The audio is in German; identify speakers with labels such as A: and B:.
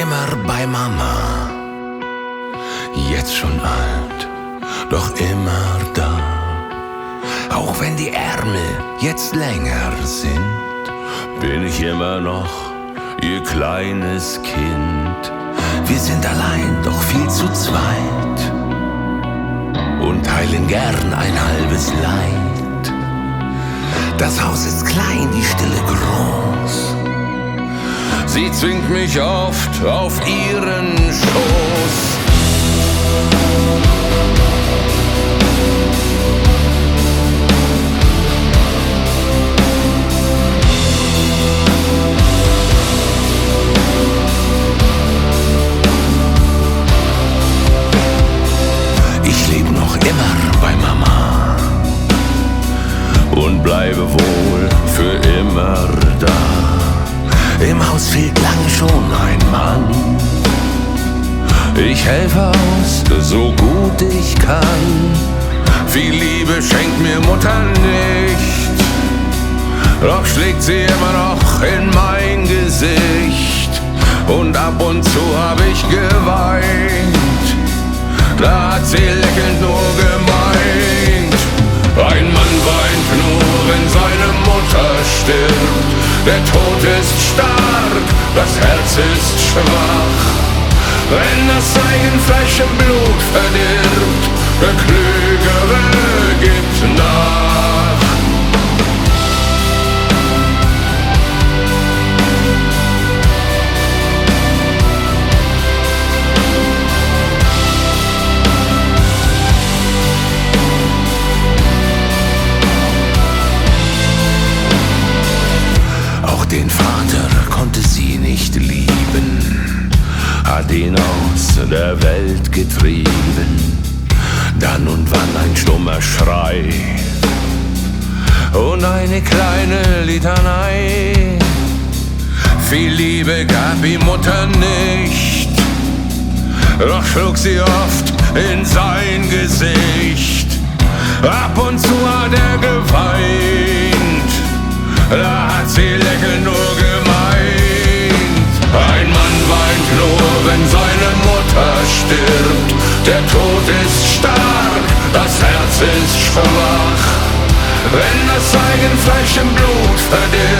A: immer bei Mama. Jetzt schon alt, doch immer da. Auch wenn die Ärmel jetzt länger sind, bin ich immer noch ihr kleines Kind. Wir sind allein, doch viel zu zweit und teilen gern ein halbes Leid. Das Haus ist klein, die Stille groß. Sie zwingt mich oft auf ihren Schoß. Ich lebe noch immer bei Mama und bleibe wohl da. Im Haus fehlt lange schon ein Mann. Ich helfe aus, so gut ich kann. Viel Liebe schenkt mir Mutter nicht, doch schlägt sie immer noch in mein Gesicht. Und ab und zu hab ich geweint, da hat sie lächelnd nur gemeint. Ein Mann weint nur, wenn seine Mutter stirbt. Der Tod ist stark, das Herz ist schwach. Wenn das Eigenfleisch im Blut verdirbt, den Vater konnte sie nicht lieben, hat ihn aus der Welt getrieben. Dann und wann ein stummer Schrei und eine kleine Litanei. Viel Liebe gab ihm Mutter nicht, doch schlug sie oft in sein Gesicht. Ab und zu hat er geweint, sie lächelnd nur gemeint. Ein Mann weint nur, wenn seine Mutter stirbt. Der Tod ist stark, das Herz ist schwach. Wenn das Eigenfleisch im Blut verdirbt,